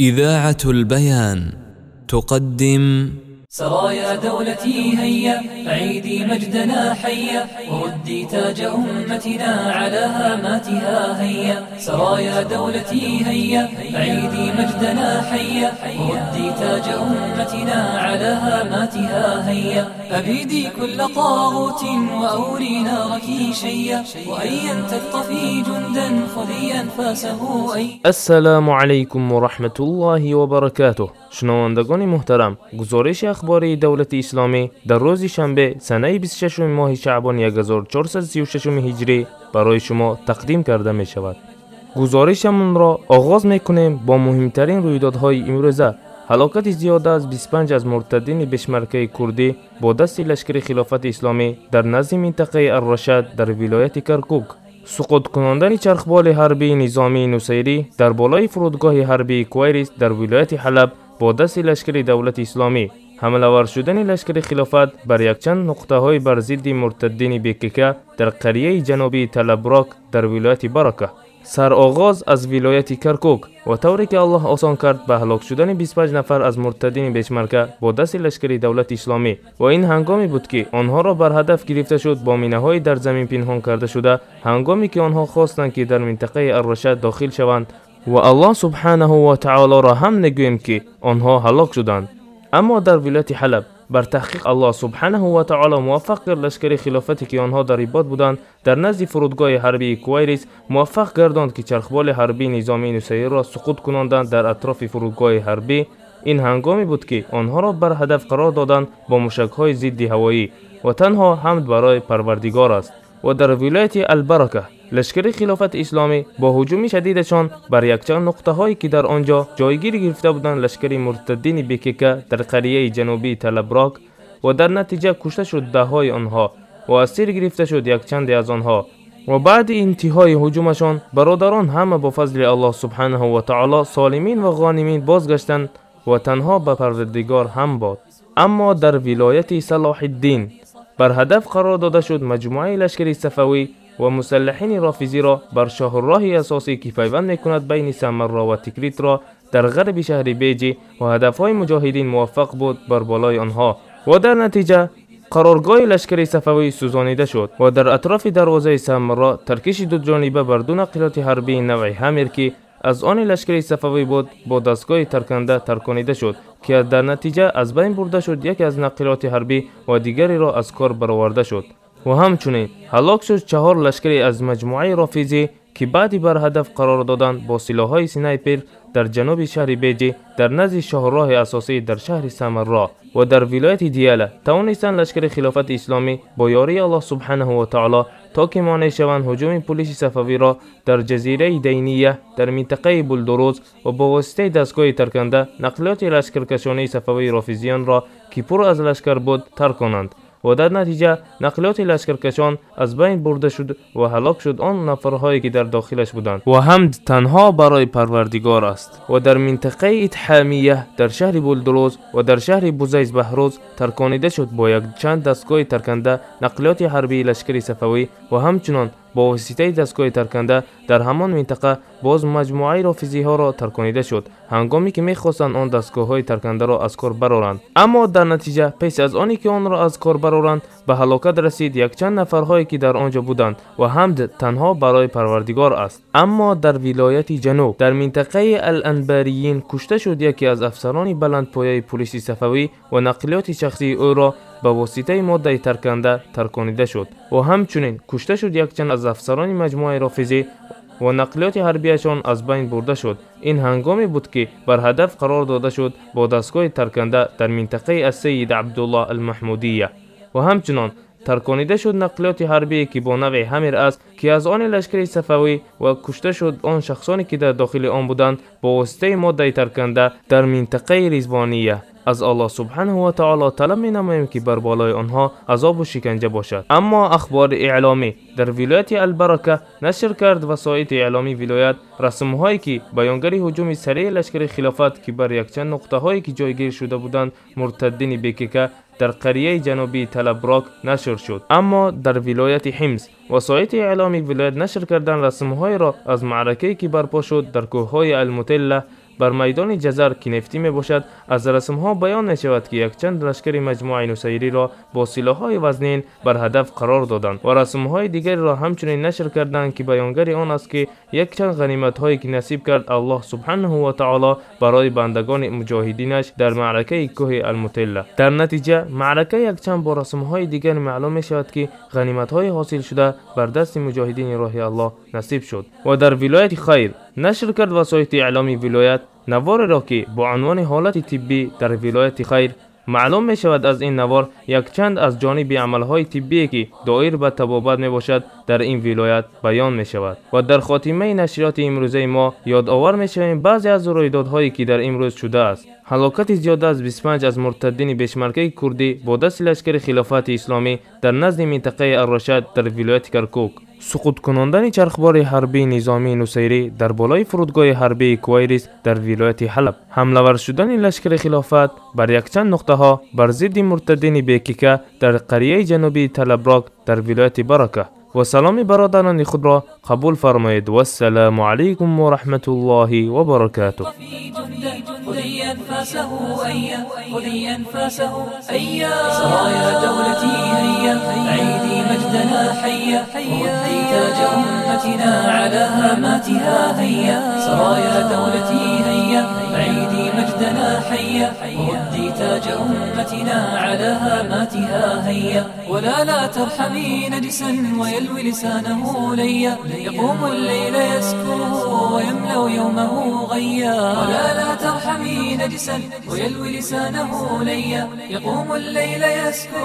إذاعة البيان تقدم سرايا دولتي هيا عيدي مجدنا حيا وردي تاج أمتنا على هاماتها هيا. سرايا دولتي هيا عيدي مجدنا حيا وردي تاج أمتنا على هاماتها هيا. أبيدي كل طاغوت وأوري نارك شيا وأيا تثقفي جندا خذي أنفاسه أي. السلام علیکم و رحمت الله و برکاته شنوندگان محترم؟ گزارش اخباری دولت اسلامی در روز شنبه سنه 26 ماه شعبان 1436 هجری برای شما تقدیم کرده می شود گزارشمون را آغاز می کنیم با مهمترین رویدادهای امروزه ҳалокати зиёда аз 25 аз муртаддини бешмаркаи курдӣ бо дасти лашкари хилофати исломӣ дар назди минтақаи аррашад дар вилояти каркук суқуткунондани чархболи ҳарбии низомии нусайрӣ дар болои фурудгоҳи ҳарбии куайрис дар вилояти ҳалаб бо дасти лашкари давлати исломӣ ҳамлавар шудани лашкари хилофат бар якчанд нуқтаҳои бар зидди муртаддини бкк дар қарияи ҷанубии талаброк дар вилояти барака сароғоз аз вилояти каркук. Ва тавре ки аллоҳ осон кард ба ҳалок шудани 25 нафар аз муртаддини бешмарка бо дасти лашкари давлати исломӣ. Ва ин ҳангоме буд ки онҳоро бар ҳадаф гирифта шуд бо минаҳои дар замин пинҳон карда шуда ҳангоме ки онҳо хостанд ки дар минтақаи аррашад дохил шаванд. Ва аллоҳ субҳанаҳу ва таолоро ҳам мегӯем ки онҳо ҳалок шуданд аммо дар вилояти ҳалаб бар таҳқиқ аллоҳ субҳанаҳу ва таоло муваффақ кард лашкари хилофате ки онҳо дар ибод буданд дар назди фурудгоҳи ҳарбии куайрис муваффақ гардонд ки чархболи ҳарбии низомии нусайриро суқут кунонданд дар атрофи фурудгоҳи ҳарбӣ. Ин ҳангоме буд ки онҳоро бар ҳадаф қарор доданд бо мушакҳои зидди ҳавоӣ ва танҳо ҳамд барои парвардигор аст. Ва дар вилояти албарака لشکر خلافت اسلامی با هجوم شدیدشان بر یکچند نقطه هایی که در آنجا جایگیر گرفته بودند لشکر مرتدین بکیکه در قریه جنوبی تلبراک و در نتیجه کشته شد ده های آنها و اسیر گرفته شد یکچندی از آنها. و بعد انتهای هجومشان برادران همه با فضل الله سبحانه و تعالی سالمین و غانمین بازگشتند و تنها به پروردگار هم باد. اما در ولایت صلاح الدین بر هدف قرار داده شد مجموعه لشکری صفوی و مسلحین رافیزی را بر شاه راهی اساسی که پیوند می‌کند بین سمرا و تکریت را در غرب شهر بیجی و هدفهای مجاهدین موفق بود بر بالای آنها و در نتیجه قرارگاه لشکری صفوی سوزانیده شد و در اطراف دروازه سمرا ترکش دو جانبه بر دو نقلات حربی نوع همیر که از آن لشکری صفوی بود با دستگاه ترکنده ترکانیده شد که در نتیجه از بین برده شد یکی از نقلات حربی و دیگری را از کار برآورده شد. Ва ҳамчунин ҳалок шуд чаҳор лашкаре аз маҷмӯаи рофизӣ ки баъди бар ҳадаф қарор доданд бо силоҳҳои снайпер дар ҷануби шаҳри беҷи дар назди шоҳрроҳи асосӣ дар шаҳри самарро ва дар вилояти дияла тавонистанд лашкари хилофати исломӣ бо ёрии аллоҳ субҳанаҳу ва таоло то ки монеъ шаванд ҳуҷуми пулиси сафавиро дар ҷазираи дайния дар минтақаи булдуруз ва бо воситаи дастгоҳи тарканда нақлиёти лашкаркашонии сафавии рофизиёнро ки пур аз лашкар буд тарконанд ва дар натиҷа нақлиёти лашкаркашон аз байн бурда шуд ва ҳалок шуд он нафарҳое ки дар дохилаш буданд. Ва ҳамд танҳо барои парвардигор аст. Ва дар минтақаи итҳамия дар шаҳри булдуруз ва дар шаҳри бузайз баҳрӯз тарконида шуд бо якчанд дастгоҳи тарканда нақлиёти ҳарбии лашкари сафавӣ ва ҳамчунон бо воситаи дастгоҳи тарканда дар ҳамон минтақа боз маҷмӯаи рофизиҳоро тарконида шуд ҳангоме ки мехостанд он дастгоҳҳои таркандаро аз кор бароранд аммо дар натиҷа пес аз оне ки онро аз кор бароранд ба ҳалокат расид якчанд нафарҳое ки дар он ҷо буданд ва ҳамд танҳо барои парвардигор аст аммо дар вилояти ҷануб дар минтақаи аланбариин кушта шуд яке аз афсарони баландпояи пулиси сафавӣ ва нақлиёти шахсии ӯро ба воситаи моддаи тарканда тарконида шуд. Ва ҳамчунин кушта шуд якчанд аз афсарони маҷмӯаи рофизӣ ва нақлиёти ҳарбияшон аз байн бурда шуд. Ин ҳангоме буд ки бар ҳадаф қарор дода шуд бо дастгоҳи тарканда дар минтақаи ассаид абдуллоҳ алмаҳмудия. Ва ҳамчунон тарконида шуд нақлиёти ҳарбие ки бо навъи ҳамир аст ки аз они лашкари сафавӣ ва кушта шуд он шахсоне ки дар дохили он буданд бо воситаи моддаи тарканда дар минтақаи ризвония аз аллоҳ субҳанаҳу ва таоло талаб менамоем ки бар болои онҳо азобу шиканҷа бошад аммо ахбори эъломӣ дар вилояти албарака нашр кард васоити эъломии вилоят расмҳое ки баёнгари ҳуҷуми сареи лашкари хилофат ки бар якчанд нуқтаҳое ки ҷойгир шуда буданд муртаддини در قریه جنوبی تلبراک نشر شد. اما در ولایت حمص وسایط اعلامی ولایت نشر کردن رسمهایی را از معرکه‌ای که برپا شد در کوههای المتله بر میدان جزر که نفتی می باشد از رسم ها بیان می شود که یک چند لشکر مجموعه نوسیری را با های وزنین بر هدف قرار دادند و رسم های دیگری را همچنین نشر کردند که بیانگر آن است که یک چند غنیمت هایی که نصیب کرد الله سبحانه و تعالی برای بندگان مجاهدینش در معرکه کوه المتله در نتیجه معرکه یک چند با رسم های دیگر معلوم می شود که غنیمت های حاصل شده بر دست مجاهدین راه الله نصیب شد و در ولایت خیر нашр кард васоити иъломи вилоят навореро ки бо унвони ҳолати тиббӣ дар вилояти хайр маълум мешавад аз ин навор якчанд аз ҷониби амалҳои тиббие ки доир ба табобат мебошад дар ин вилоят баён мешавад. Ва дар хотимаи нашриёти имрӯзаи мо ёдовар мешавем баъзе аз рӯйдодҳое ки дар имрӯз шудааст. Ҳалокати зиёда аз 25 аз муртаддини бешмаркаи курдӣ бо дасти лашкари хилофати исломӣ дар назди минтақаи аррошад дар вилояти каркук. سقوط کناندن چرخبار حربی نظامی نوسیری در بالای فرودگاه حربی کوایریس در ولایت حلب. حمله ور شدن لشکر خلافت بر یک چند نقطه ها بر ضد مرتدین بیکیکا در قریه جنوبی و سلام برادران خود را قبول فرمایید. و السلام علیکم و رحمت الله و برکاته. أنفاسه هيا خذي أنفاسه هيا سرايا دولتي هيا عيدي مجدنا حيا وردي تاج أمتنا على هاماتها هيا. سرايا دولتي حيا وردي تاج أمتنا على هاماتها هيا. ولا لا ترحمي نجسا ويلوي لسانه ليا. يقوم الليل يسكو يومه غيا. ولا لا ترحمي نجسا ويلوي لسانه ليا. يقوم الليل يسكو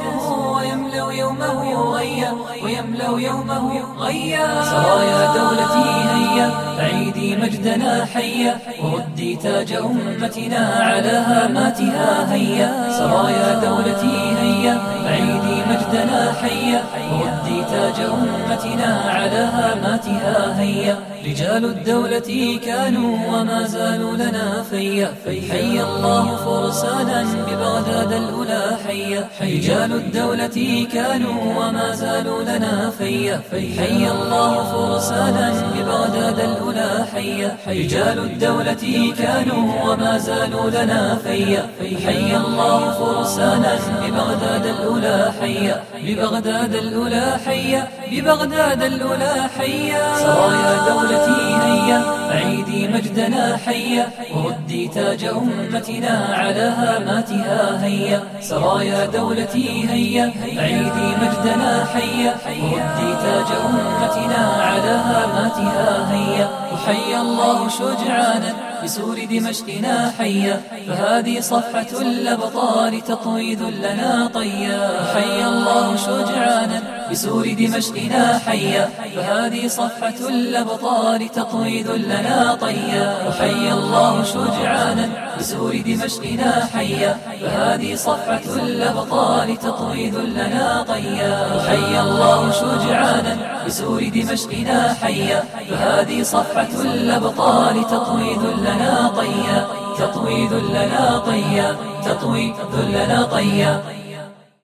ويملأ يومه غيا. ويملأ يومه غيا. سرايا دولتي هيا عيدي مجدنا حيا. وردي تاج أمتنا على هاماتها هيا. سرايا دولتي عيدي مجدنا حيا وردي تاج أمتنا على هاماتها هيا. رجال الدولة كانوا وما زالوا لنا فيا. حي الله فرسانا ببغداد الأولى حيا. رجال الدولة كانوا وما زالوا لنا فيا. حي الله فرسانا ببغداد الأولى حيا. رجال الدولة كانوا وما زالوا لنا فيا. حي الله فرسانا ببغداد الأولى حيا ببغداد الأولى حيا ببغداد الأولى حيا سرايا دولتي هيا عيدي مجدنا حيا وردي تاج أمتنا على هاماتها هيا. سرايا دولتي هيا عيدي مجدنا حيا وردي تاج أمتنا على هاماتها هيا. وحيا الله شجعانا بسور دمشقنا حيا فهذه صفحة الأبطال تطوي ذلنا طيا حيا الله شجعانا. بسور دمشقنا حيا فهذه صفحة الأبطال تطوي ذلنا طيا. وحيا الله شجعانا بسور دمشقنا حيا فهذه صفحة الأبطال تطوي ذلنا طيا. وحيا الله شجعانا بسور دمشقنا حيا فهذه صفحة الأبطال تطوي ذلنا طيا. تطوي ذلنا طيا تطوي ذلنا طيا.